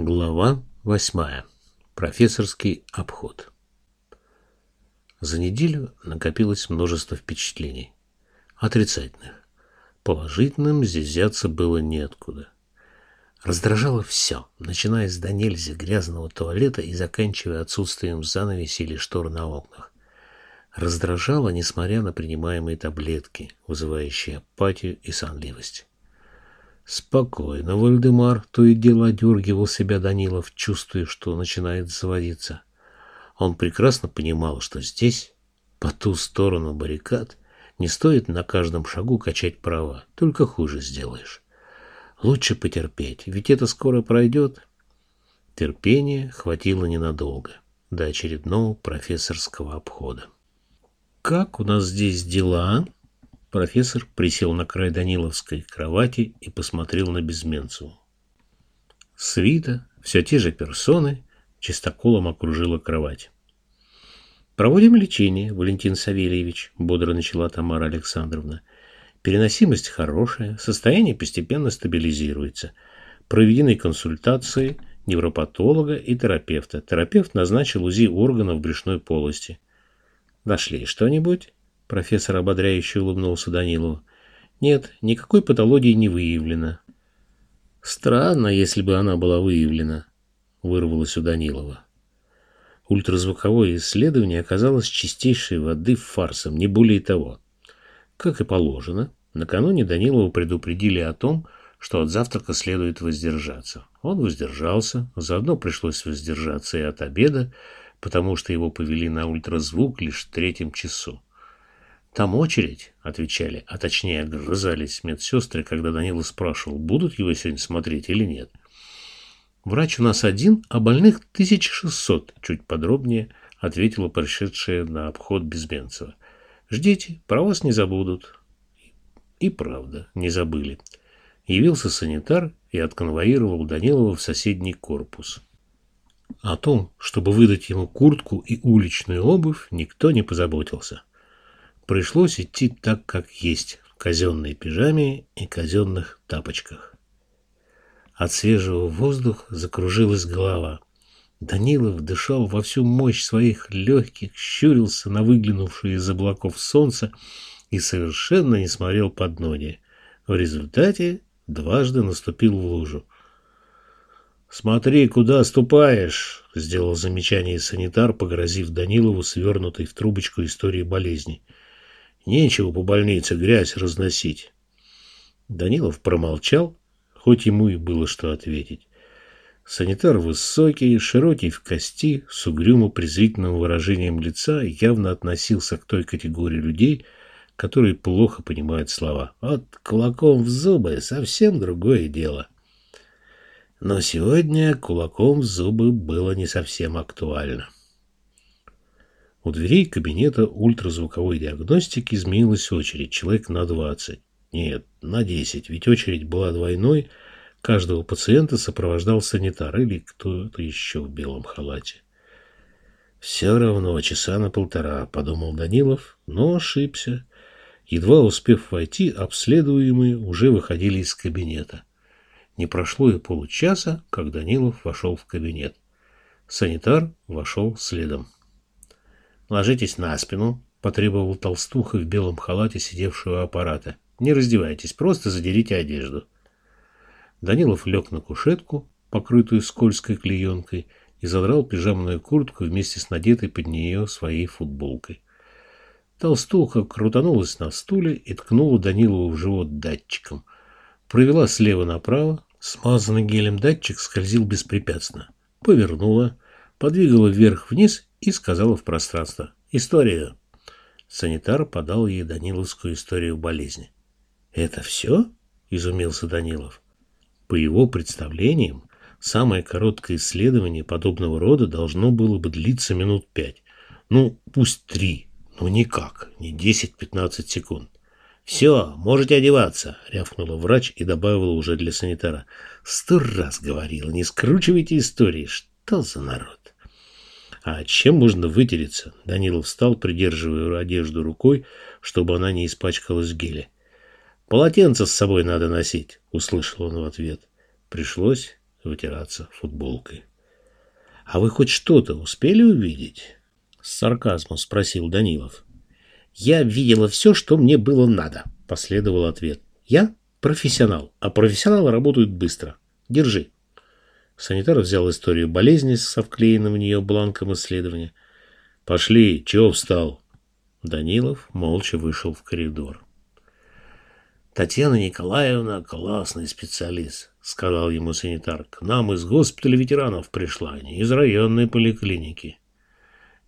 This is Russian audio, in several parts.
Глава восьмая. Профессорский обход. За неделю накопилось множество впечатлений. Отрицательных. Положительным здесь взяться было неоткуда. Раздражало все, начиная с до нельзя грязного туалета и заканчивая отсутствием занавеси или штор на окнах. Раздражало, несмотря на принимаемые таблетки, вызывающие апатию и сонливость. Спокойно, Вальдемар, то и дело одергивал себя Данилов, чувствуя, что начинает заводиться. Он прекрасно понимал, что здесь, по ту сторону баррикад, не стоит на каждом шагу качать права, только хуже сделаешь. Лучше потерпеть, ведь это скоро пройдет. Терпения хватило ненадолго, до очередного профессорского обхода. «Как у нас здесь дела?» Профессор присел на край Даниловской кровати и посмотрел на Безменцеву. Свита, все те же персоны, чистоколом окружила кровать. «Проводим лечение, Валентин Савельевич», — бодро начала Тамара Александровна. «Переносимость хорошая, состояние постепенно стабилизируется. Проведены консультации невропатолога и терапевта. Терапевт назначил УЗИ органов брюшной полости. Нашли что-нибудь?» Профессор ободряюще улыбнулся Данилову. Нет, никакой патологии не выявлено. Странно, если бы она была выявлена, вырвалось у Данилова. Ультразвуковое исследование оказалось чистейшей воды фарсом, не более того. Как и положено, накануне Данилова предупредили о том, что от завтрака следует воздержаться. Он воздержался, заодно пришлось воздержаться и от обеда, потому что его повели на ультразвук лишь в третьем часу. Там очередь, отвечали, а точнее огрызались медсестры, когда Данила спрашивал, будут его сегодня смотреть или нет. Врач у нас один, а больных 1600, чуть подробнее ответила пришедшая на обход Безменцева. Ждите, про вас не забудут. И правда, не забыли. Явился санитар и отконвоировал Данилова в соседний корпус. О том, чтобы выдать ему куртку и уличную обувь, никто не позаботился. Пришлось идти так, как есть, в казенной пижаме и казенных тапочках. От свежего воздуха закружилась голова. Данилов дышал во всю мощь своих легких, щурился на выглянувшее из облаков солнце и совершенно не смотрел под ноги. В результате дважды наступил в лужу. «Смотри, куда ступаешь!» — сделал замечание санитар, погрозив Данилову свернутой в трубочку истории болезни. Нечего по больнице грязь разносить. Данилов промолчал, хоть ему и было что ответить. Санитар высокий, широкий в кости, с угрюмо-презрительным выражением лица явно относился к той категории людей, которые плохо понимают слова. От кулаком в зубы совсем другое дело. Но сегодня кулаком в зубы было не совсем актуально. У дверей кабинета ультразвуковой диагностики изменилась очередь, человек на 20. Нет, на 10, ведь очередь была двойной, каждого пациента сопровождал санитар или кто-то еще в белом халате. «Все равно часа на полтора», — подумал Данилов, но ошибся. Едва успев войти, обследуемые уже выходили из кабинета. Не прошло и получаса, как Данилов вошел в кабинет. Санитар вошел следом. «Ложитесь на спину», — потребовал толстуха в белом халате, сидевшего аппарата. «Не раздевайтесь, просто задерите одежду». Данилов лег на кушетку, покрытую скользкой клеенкой, и задрал пижамную куртку вместе с надетой под нее своей футболкой. Толстуха крутанулась на стуле и ткнула Данилову в живот датчиком. Провела слева направо, смазанный гелем датчик скользил беспрепятственно. Повернула, подвигала вверх-вниз и сказала в пространство «История». Санитар подал ей Даниловскую историю болезни. «Это все?» – изумился Данилов. По его представлениям, самое короткое исследование подобного рода должно было бы длиться минут пять. Ну, пусть три, но никак, не 10-15 секунд. «Все, можете одеваться», — рявкнула врач и добавила уже для санитара. «Сто раз говорила, не скручивайте истории. Что за народ?» А чем можно вытереться? Данилов встал, придерживая одежду рукой, чтобы она не испачкалась в геле. Полотенце с собой надо носить, услышал он в ответ. Пришлось вытираться футболкой. «А вы хоть что-то успели увидеть?» С сарказмом спросил Данилов. «Я видела все, что мне было надо», — последовал ответ. «Я профессионал, а профессионалы работают быстро. Держи». Санитар взял историю болезни со вклеенным в нее бланком исследования. «Пошли, чего встал?» Данилов молча вышел в коридор. «Татьяна Николаевна классный специалист», — сказал ему санитар. «К нам из госпиталя ветеранов пришла, не из районной поликлиники».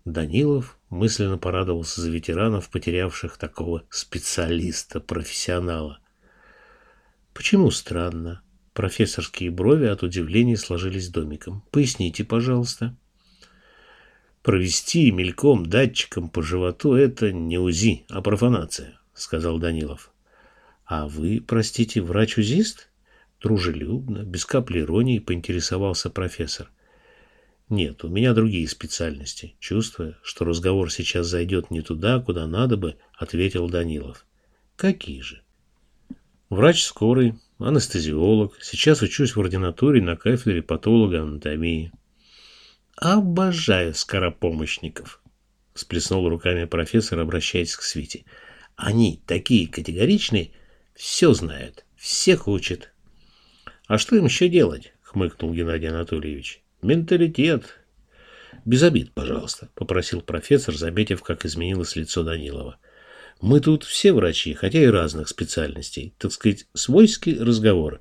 Данилов мысленно порадовался за ветеранов, потерявших такого специалиста, профессионала. Почему странно? Профессорские брови от удивления сложились домиком. Поясните, пожалуйста. Провести мельком датчиком по животу – это не УЗИ, а профанация, сказал Данилов. А вы, простите, врач-узист? Дружелюбно, без капли иронии поинтересовался профессор. Нет, у меня другие специальности. Чувствуя, что разговор сейчас зайдет не туда, куда надо бы, ответил Данилов. Какие же? Врач скорой, анестезиолог. Сейчас учусь в ординатуре на кафедре патологоанатомии. Обожаю скоропомощников, сплеснул руками профессор, обращаясь к Свите. Они такие категоричные, все знают, всех учат. А что им еще делать? хмыкнул Геннадий Анатольевич. Менталитет. Без обид, пожалуйста, попросил профессор, заметив, как изменилось лицо Данилова. Мы тут все врачи, хотя и разных специальностей. Так сказать, свойский разговор.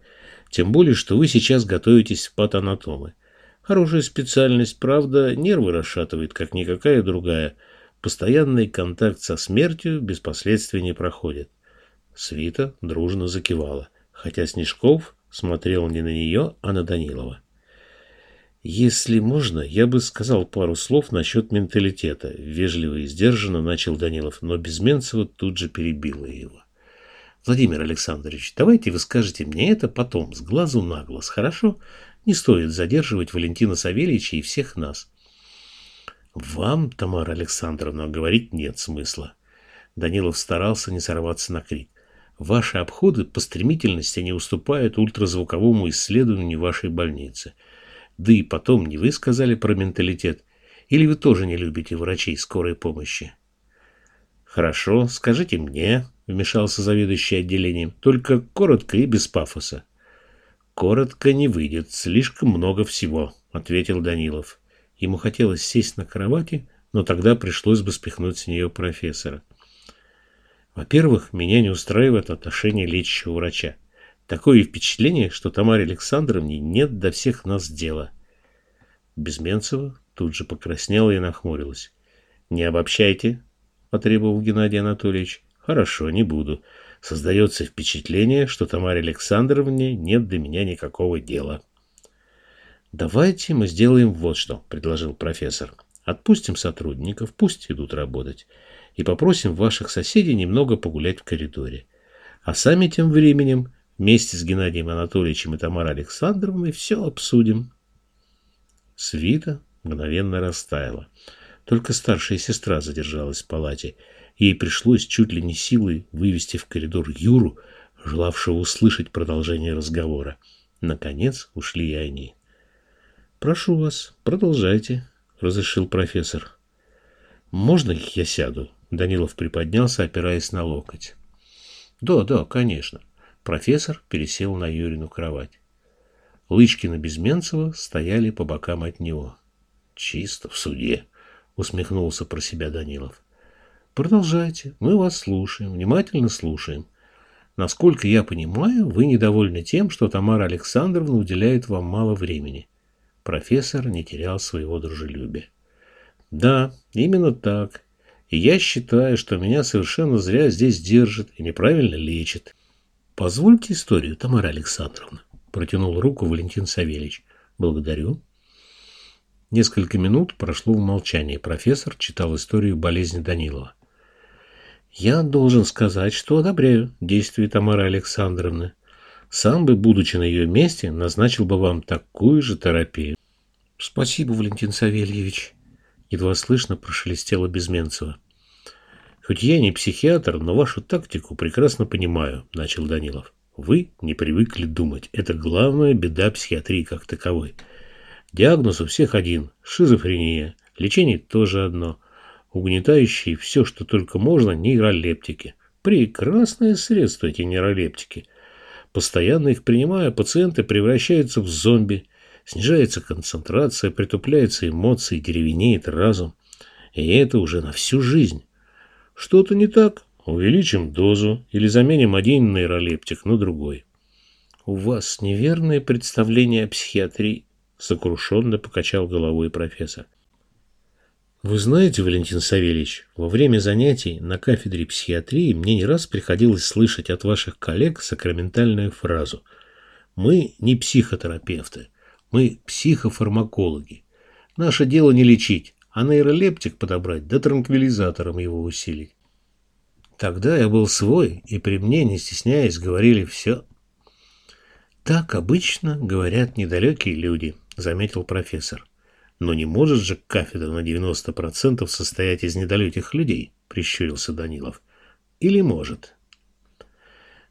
Тем более, что вы сейчас готовитесь в патанатомы. Хорошая специальность, правда, нервы расшатывает, как никакая другая. Постоянный контакт со смертью без последствий не проходит. Свита дружно закивала, хотя Снежков смотрел не на нее, а на Данилова. «Если можно, я бы сказал пару слов насчет менталитета», — вежливо и сдержанно начал Данилов, но Безменцева тут же перебила его. «Владимир Александрович, давайте вы скажете мне это потом, с глазу на глаз, хорошо? Не стоит задерживать Валентина Савельевича и всех нас». «Вам, Тамара Александровна, говорить нет смысла». Данилов старался не сорваться на крик. «Ваши обходы по стремительности не уступают ультразвуковому исследованию вашей больницы». Да и потом не вы сказали про менталитет. Или вы тоже не любите врачей скорой помощи? Хорошо, скажите мне, вмешался заведующий отделением, только коротко и без пафоса. Коротко не выйдет, слишком много всего, ответил Данилов. Ему хотелось сесть на кровати, но тогда пришлось бы спихнуть с нее профессора. Во-первых, меня не устраивает отношение лечащего врача. Такое впечатление, что Тамаре Александровне нет до всех нас дела. Безменцева тут же покраснела и нахмурилась. «Не обобщайте», — потребовал Геннадий Анатольевич. «Хорошо, не буду. Создается впечатление, что Тамаре Александровне нет до меня никакого дела». «Давайте мы сделаем вот что», — предложил профессор. «Отпустим сотрудников, пусть идут работать, и попросим ваших соседей немного погулять в коридоре. А сами тем временем Вместе с Геннадием Анатольевичем и Тамарой Александровной все обсудим. Свита мгновенно растаяла. Только старшая сестра задержалась в палате. Ей пришлось чуть ли не силой вывести в коридор Юру, желавшего услышать продолжение разговора. Наконец ушли и они. «Прошу вас, продолжайте», — разрешил профессор. «Можно я сяду?» Данилов приподнялся, опираясь на локоть. «Да, да, конечно. Профессор пересел на Юрину кровать. Лычкина Безменцева стояли по бокам от него. «Чисто в суде», — усмехнулся про себя Данилов. «Продолжайте, мы вас слушаем, внимательно слушаем. Насколько я понимаю, вы недовольны тем, что Тамара Александровна уделяет вам мало времени». Профессор не терял своего дружелюбия. «Да, именно так. И я считаю, что меня совершенно зря здесь держат и неправильно лечат. Позвольте историю, Тамара Александровна. Протянул руку Валентин Савельевич. Благодарю. Несколько минут прошло в молчании. Профессор читал историю болезни Данилова. Я должен сказать, что одобряю действия Тамары Александровны. Сам бы, будучи на ее месте, назначил бы вам такую же терапию. Спасибо, Валентин Савельевич. Едва слышно прошелестело Безменцева. Хоть я не психиатр, но вашу тактику прекрасно понимаю, начал Данилов. Вы не привыкли думать. Это главная беда психиатрии как таковой. Диагноз у всех один – шизофрения. Лечение тоже одно. Угнетающие все, что только можно, нейролептики. Прекрасное средство эти нейролептики. Постоянно их принимая, пациенты превращаются в зомби. Снижается концентрация, притупляются эмоции, деревенеет разум. И это уже на всю жизнь. Что-то не так? Увеличим дозу или заменим один нейролептик на другой. У вас неверное представление о психиатрии, сокрушенно покачал головой профессор. Вы знаете, Валентин Савельевич, во время занятий на кафедре психиатрии мне не раз приходилось слышать от ваших коллег сакраментальную фразу «Мы не психотерапевты, мы психофармакологи. Наше дело не лечить, а нейролептик подобрать да транквилизатором его усилить. Тогда я был свой, и при мне, не стесняясь, говорили все. Так обычно говорят недалекие люди, заметил профессор. Но не может же кафедра на 90% состоять из недалеких людей, прищурился Данилов. Или может?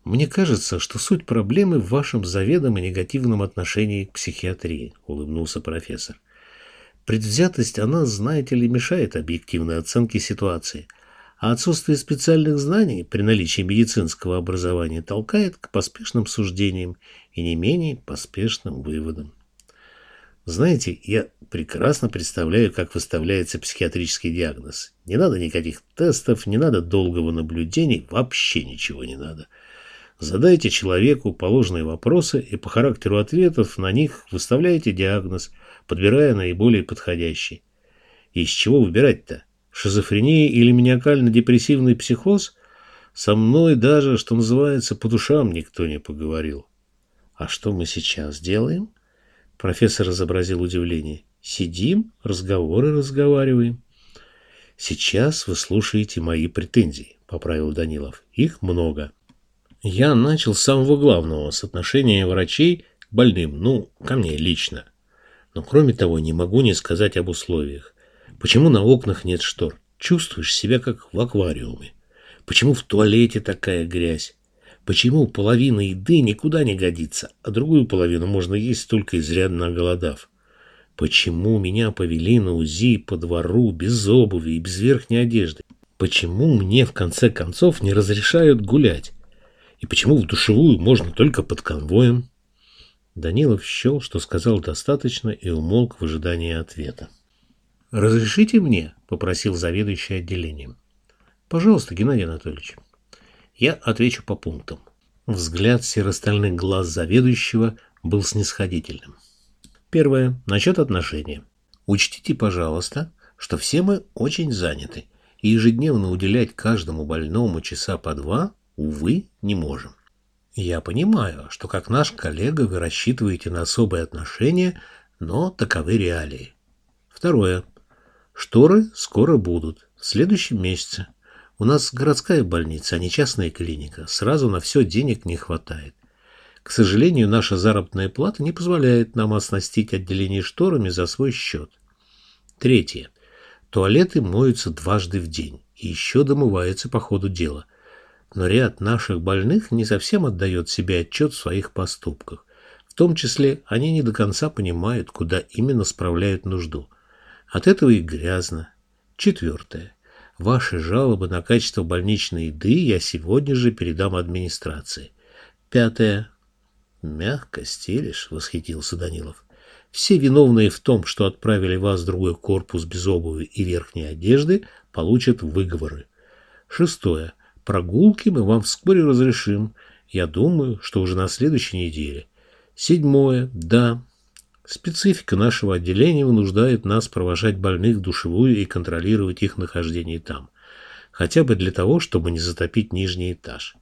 Мне кажется, что суть проблемы в вашем заведомо негативном отношении к психиатрии, улыбнулся профессор. Предвзятость, она, знаете ли, мешает объективной оценке ситуации – а отсутствие специальных знаний при наличии медицинского образования толкает к поспешным суждениям и не менее поспешным выводам. Знаете, я прекрасно представляю, как выставляется психиатрический диагноз. Не надо никаких тестов, не надо долгого наблюдения, вообще ничего не надо. Задайте человеку положенные вопросы и по характеру ответов на них выставляете диагноз, подбирая наиболее подходящий. Из чего выбирать-то? шизофрения или маниакально-депрессивный психоз, со мной даже, что называется, по душам никто не поговорил. А что мы сейчас делаем? Профессор изобразил удивление. Сидим, разговоры разговариваем. Сейчас вы слушаете мои претензии, поправил Данилов. Их много. Я начал с самого главного, с отношения врачей к больным, ну, ко мне лично. Но кроме того, не могу не сказать об условиях. Почему на окнах нет штор? Чувствуешь себя как в аквариуме. Почему в туалете такая грязь? Почему половина еды никуда не годится, а другую половину можно есть только изрядно оголодав? Почему меня повели на УЗИ по двору без обуви и без верхней одежды? Почему мне в конце концов не разрешают гулять? И почему в душевую можно только под конвоем? Данилов счел, что сказал достаточно и умолк в ожидании ответа. «Разрешите мне?» – попросил заведующий отделением. «Пожалуйста, Геннадий Анатольевич». Я отвечу по пунктам. Взгляд серостальных глаз заведующего был снисходительным. Первое. Насчет отношения. Учтите, пожалуйста, что все мы очень заняты, и ежедневно уделять каждому больному часа по два, увы, не можем. Я понимаю, что как наш коллега вы рассчитываете на особые отношения, но таковы реалии. Второе. Шторы скоро будут, в следующем месяце. У нас городская больница, а не частная клиника. Сразу на все денег не хватает. К сожалению, наша заработная плата не позволяет нам оснастить отделение шторами за свой счет. Третье. Туалеты моются дважды в день и еще домываются по ходу дела. Но ряд наших больных не совсем отдает себе отчет в своих поступках. В том числе они не до конца понимают, куда именно справляют нужду – от этого и грязно. Четвертое. Ваши жалобы на качество больничной еды я сегодня же передам администрации. Пятое. Мягко стелишь, восхитился Данилов. Все виновные в том, что отправили вас в другой корпус без обуви и верхней одежды, получат выговоры. Шестое. Прогулки мы вам вскоре разрешим. Я думаю, что уже на следующей неделе. Седьмое. Да, Специфика нашего отделения вынуждает нас провожать больных в душевую и контролировать их нахождение там. Хотя бы для того, чтобы не затопить нижний этаж.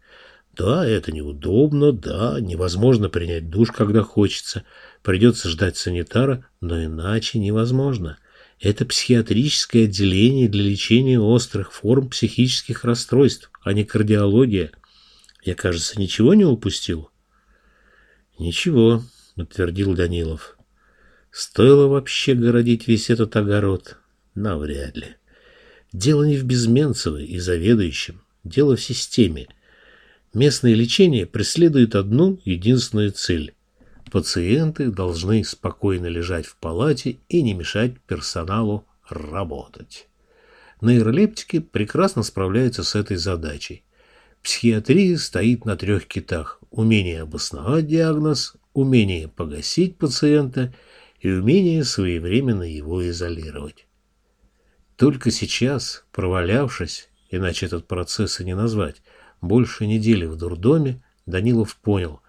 Да, это неудобно, да, невозможно принять душ, когда хочется. Придется ждать санитара, но иначе невозможно. Это психиатрическое отделение для лечения острых форм психических расстройств, а не кардиология. Я, кажется, ничего не упустил? Ничего, подтвердил Данилов. Стоило вообще городить весь этот огород? Навряд ли. Дело не в Безменцевой и заведующем. Дело в системе. Местное лечение преследует одну единственную цель. Пациенты должны спокойно лежать в палате и не мешать персоналу работать. Нейролептики прекрасно справляются с этой задачей. Психиатрия стоит на трех китах – умение обосновать диагноз, умение погасить пациента и умение своевременно его изолировать. Только сейчас, провалявшись, иначе этот процесс и не назвать, больше недели в дурдоме, Данилов понял,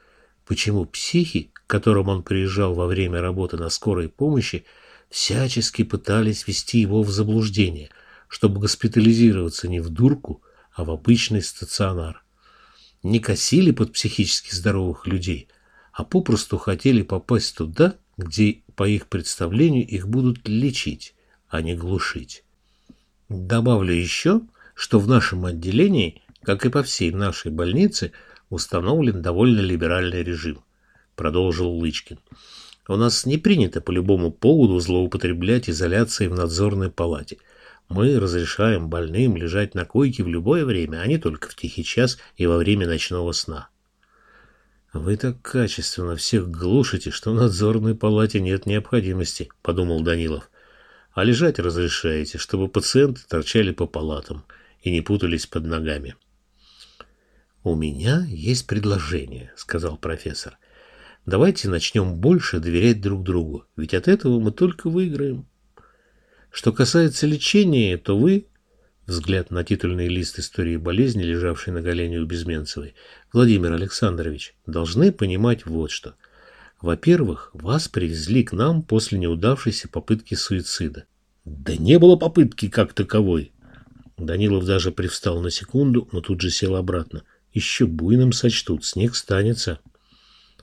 почему психи, к которым он приезжал во время работы на скорой помощи, всячески пытались ввести его в заблуждение, чтобы госпитализироваться не в дурку, а в обычный стационар. Не косили под психически здоровых людей, а попросту хотели попасть туда, где, по их представлению, их будут лечить, а не глушить. Добавлю еще, что в нашем отделении, как и по всей нашей больнице, установлен довольно либеральный режим, продолжил Лычкин. У нас не принято по любому поводу злоупотреблять изоляцией в надзорной палате. Мы разрешаем больным лежать на койке в любое время, а не только в тихий час и во время ночного сна. «Вы так качественно всех глушите, что в надзорной палате нет необходимости», — подумал Данилов. «А лежать разрешаете, чтобы пациенты торчали по палатам и не путались под ногами». «У меня есть предложение», — сказал профессор. Давайте начнем больше доверять друг другу, ведь от этого мы только выиграем. Что касается лечения, то вы, взгляд на титульный лист истории болезни, лежавший на колене у Безменцевой, Владимир Александрович, должны понимать вот что. Во-первых, вас привезли к нам после неудавшейся попытки суицида. Да не было попытки как таковой. Данилов даже привстал на секунду, но тут же сел обратно. Еще буйным сочтут, снег станется.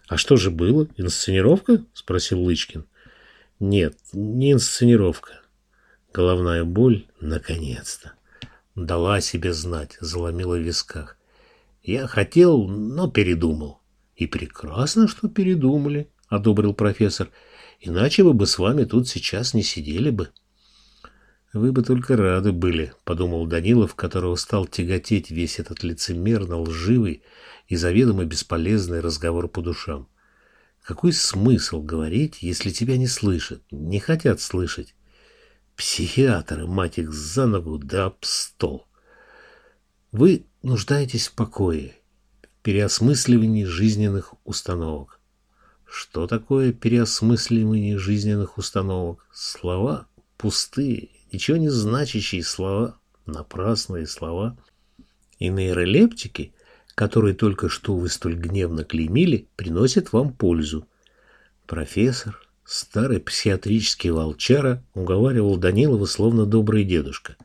«А что же было? Инсценировка?» – спросил Лычкин. «Нет, не инсценировка. Головная боль, наконец-то. Дала себе знать, заломила в висках. Я хотел, но передумал. И прекрасно, что передумали, одобрил профессор. Иначе вы бы с вами тут сейчас не сидели бы. Вы бы только рады были, подумал Данилов, которого стал тяготеть весь этот лицемерно лживый и заведомо бесполезный разговор по душам. Какой смысл говорить, если тебя не слышат, не хотят слышать? Психиатры, мать их, за ногу да об стол. Вы нуждаетесь в покое, в переосмысливании жизненных установок. Что такое переосмысливание жизненных установок? Слова пустые, ничего не значащие слова, напрасные слова. И нейролептики – которые только что вы столь гневно клеймили, приносят вам пользу. Профессор, старый психиатрический волчара, уговаривал Данилова словно добрый дедушка.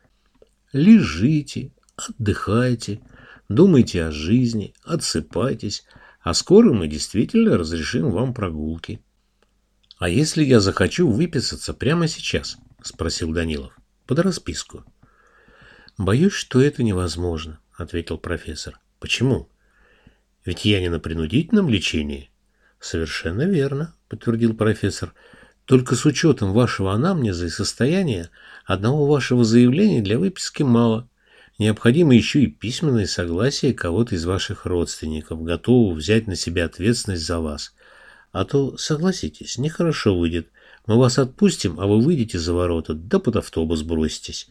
Лежите, отдыхайте, думайте о жизни, отсыпайтесь, а скоро мы действительно разрешим вам прогулки. — А если я захочу выписаться прямо сейчас? — спросил Данилов. — Под расписку. — Боюсь, что это невозможно, — ответил профессор. Почему? Ведь я не на принудительном лечении. Совершенно верно, подтвердил профессор. Только с учетом вашего анамнеза и состояния одного вашего заявления для выписки мало. Необходимо еще и письменное согласие кого-то из ваших родственников, готового взять на себя ответственность за вас. А то, согласитесь, нехорошо выйдет. Мы вас отпустим, а вы выйдете за ворота, да под автобус броситесь.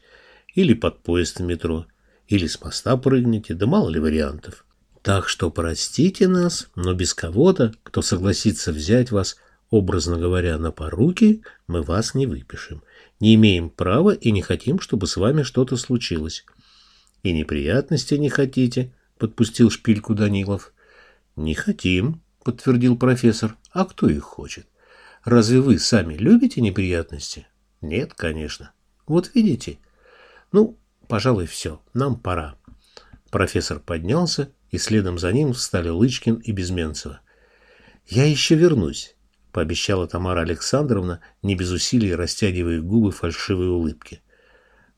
Или под поезд в метро. Или с моста прыгнете, да мало ли вариантов. Так что простите нас, но без кого-то, кто согласится взять вас, образно говоря, на поруки, мы вас не выпишем. Не имеем права и не хотим, чтобы с вами что-то случилось. И неприятности не хотите, подпустил шпильку Данилов. Не хотим, подтвердил профессор. А кто их хочет? Разве вы сами любите неприятности? Нет, конечно. Вот видите. Ну, Пожалуй, все. Нам пора. Профессор поднялся, и следом за ним встали Лычкин и Безменцева. «Я еще вернусь», — пообещала Тамара Александровна, не без усилий растягивая губы фальшивой улыбки.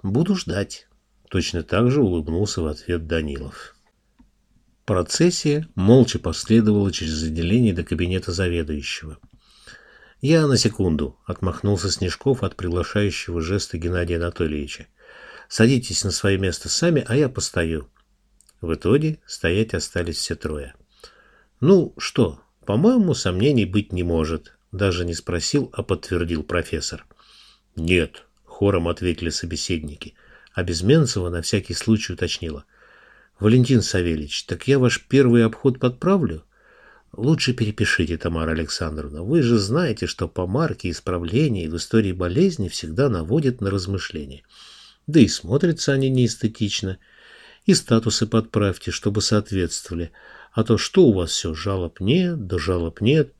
«Буду ждать», — точно так же улыбнулся в ответ Данилов. Процессия молча последовала через отделение до кабинета заведующего. «Я на секунду», — отмахнулся Снежков от приглашающего жеста Геннадия Анатольевича. Садитесь на свое место сами, а я постою. В итоге стоять остались все трое. «Ну что, по-моему, сомнений быть не может», — даже не спросил, а подтвердил профессор. «Нет», — хором ответили собеседники, а Безменцева на всякий случай уточнила. «Валентин Савельевич, так я ваш первый обход подправлю?» Лучше перепишите, Тамара Александровна. Вы же знаете, что помарки исправления в истории болезни всегда наводят на размышления. Да и смотрятся они неэстетично. И статусы подправьте, чтобы соответствовали. А то что у вас все, жалоб нет, да жалоб нет.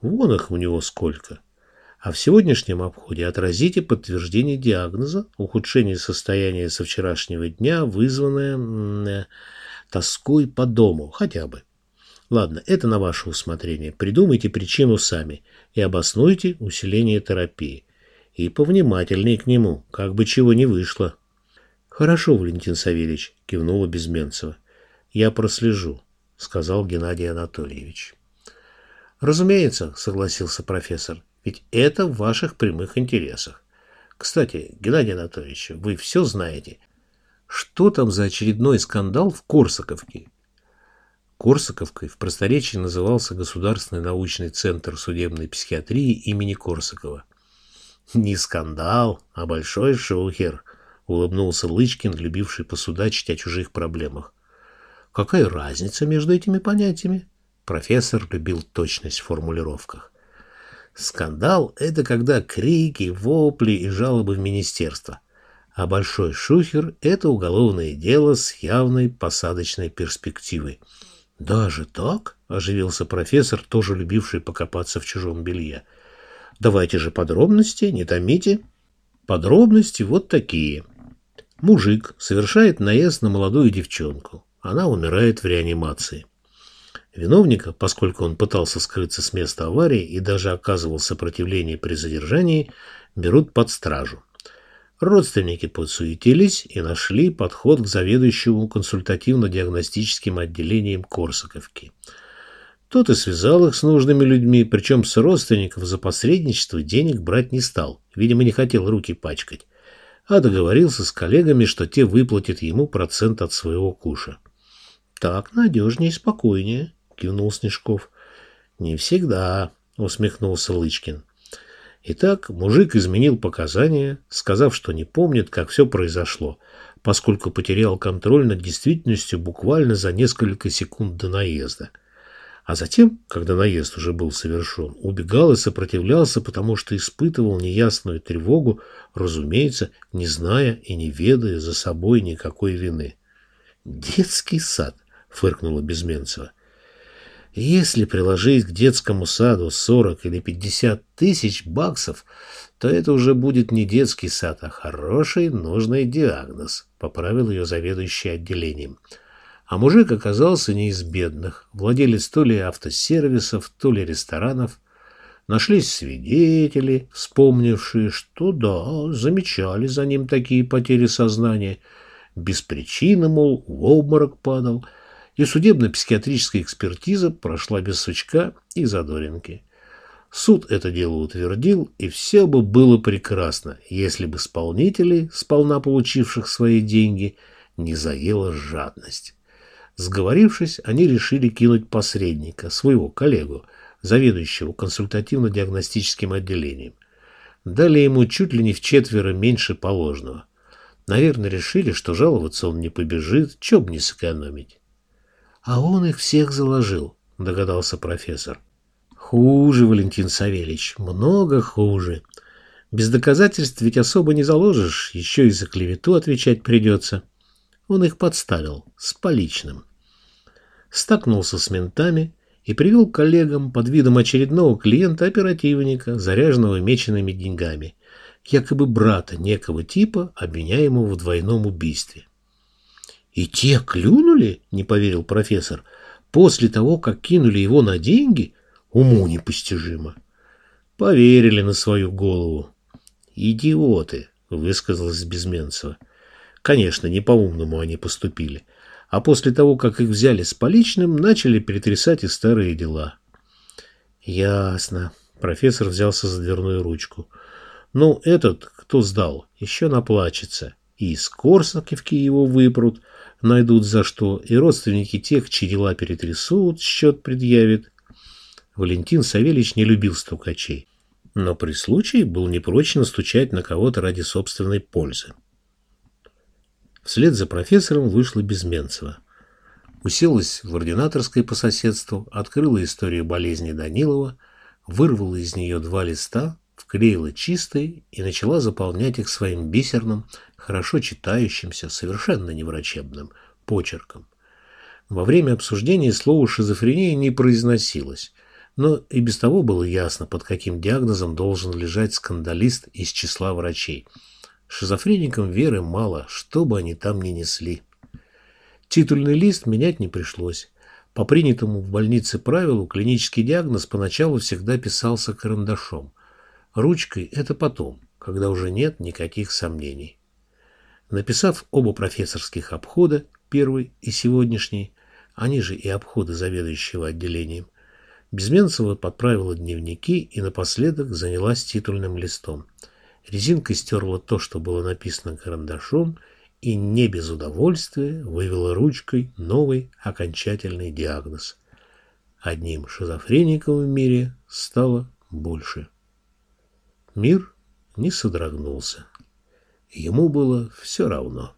Вон их у него сколько. А в сегодняшнем обходе отразите подтверждение диагноза, ухудшение состояния со вчерашнего дня, вызванное тоской по дому, хотя бы. Ладно, это на ваше усмотрение. Придумайте причину сами и обоснуйте усиление терапии. И повнимательнее к нему, как бы чего не вышло. Хорошо, Валентин Савельевич, кивнула Безменцева. Я прослежу, сказал Геннадий Анатольевич. Разумеется, согласился профессор, ведь это в ваших прямых интересах. Кстати, Геннадий Анатольевич, вы все знаете. Что там за очередной скандал в Корсаковке? Корсаковкой в просторечии назывался Государственный научный центр судебной психиатрии имени Корсакова. «Не скандал, а большой шухер», — улыбнулся Лычкин, любивший посудачить о чужих проблемах. «Какая разница между этими понятиями?» Профессор любил точность в формулировках. Скандал — это когда крики, вопли и жалобы в министерство. А большой шухер — это уголовное дело с явной посадочной перспективой — «Даже так?» – оживился профессор, тоже любивший покопаться в чужом белье. «Давайте же подробности, не томите». Подробности вот такие. Мужик совершает наезд на молодую девчонку. Она умирает в реанимации. Виновника, поскольку он пытался скрыться с места аварии и даже оказывал сопротивление при задержании, берут под стражу. Родственники подсуетились и нашли подход к заведующему консультативно-диагностическим отделением Корсаковки. Тот и связал их с нужными людьми, причем с родственников за посредничество денег брать не стал, видимо, не хотел руки пачкать, а договорился с коллегами, что те выплатят ему процент от своего куша. «Так надежнее и спокойнее», — кивнул Снежков. «Не всегда», — усмехнулся Лычкин. Итак, мужик изменил показания, сказав, что не помнит, как все произошло, поскольку потерял контроль над действительностью буквально за несколько секунд до наезда. А затем, когда наезд уже был совершен, убегал и сопротивлялся, потому что испытывал неясную тревогу, разумеется, не зная и не ведая за собой никакой вины. «Детский сад», — фыркнула Безменцева. Если приложить к детскому саду 40 или 50 тысяч баксов, то это уже будет не детский сад, а хороший, нужный диагноз, поправил ее заведующий отделением. А мужик оказался не из бедных, владелец то ли автосервисов, то ли ресторанов. Нашлись свидетели, вспомнившие, что да, замечали за ним такие потери сознания. Без причины, мол, в обморок падал – и судебно-психиатрическая экспертиза прошла без сучка и задоринки. Суд это дело утвердил, и все бы было прекрасно, если бы исполнителей, сполна получивших свои деньги, не заела жадность. Сговорившись, они решили кинуть посредника, своего коллегу, заведующего консультативно-диагностическим отделением. Дали ему чуть ли не в четверо меньше положенного. Наверное, решили, что жаловаться он не побежит, бы не сэкономить. А он их всех заложил, догадался профессор. Хуже, Валентин Савельевич, много хуже. Без доказательств ведь особо не заложишь, еще и за клевету отвечать придется. Он их подставил, с поличным. Стакнулся с ментами и привел коллегам под видом очередного клиента-оперативника, заряженного меченными деньгами, якобы брата некого типа, обвиняемого в двойном убийстве. «И те клюнули?» — не поверил профессор. «После того, как кинули его на деньги? Уму непостижимо». Поверили на свою голову. «Идиоты!» — высказалась Безменцева. Конечно, не по-умному они поступили. А после того, как их взяли с поличным, начали перетрясать и старые дела. «Ясно». Профессор взялся за дверную ручку. «Ну, этот, кто сдал, еще наплачется. И из Корсаковки его выпрут, найдут за что, и родственники тех, чьи дела перетрясут, счет предъявит. Валентин Савельевич не любил стукачей, но при случае был не прочь настучать на кого-то ради собственной пользы. Вслед за профессором вышла Безменцева. Уселась в ординаторской по соседству, открыла историю болезни Данилова, вырвала из нее два листа, вклеила чистые и начала заполнять их своим бисерным, хорошо читающимся, совершенно неврачебным почерком. Во время обсуждения слово «шизофрения» не произносилось, но и без того было ясно, под каким диагнозом должен лежать скандалист из числа врачей. Шизофреникам веры мало, что бы они там ни несли. Титульный лист менять не пришлось. По принятому в больнице правилу клинический диагноз поначалу всегда писался карандашом. Ручкой это потом, когда уже нет никаких сомнений. Написав оба профессорских обхода, первый и сегодняшний, они же и обходы заведующего отделением, Безменцева подправила дневники и напоследок занялась титульным листом. Резинкой стерла то, что было написано карандашом, и не без удовольствия вывела ручкой новый окончательный диагноз. Одним шизофреником в мире стало больше. Мир не содрогнулся. Ему было все равно.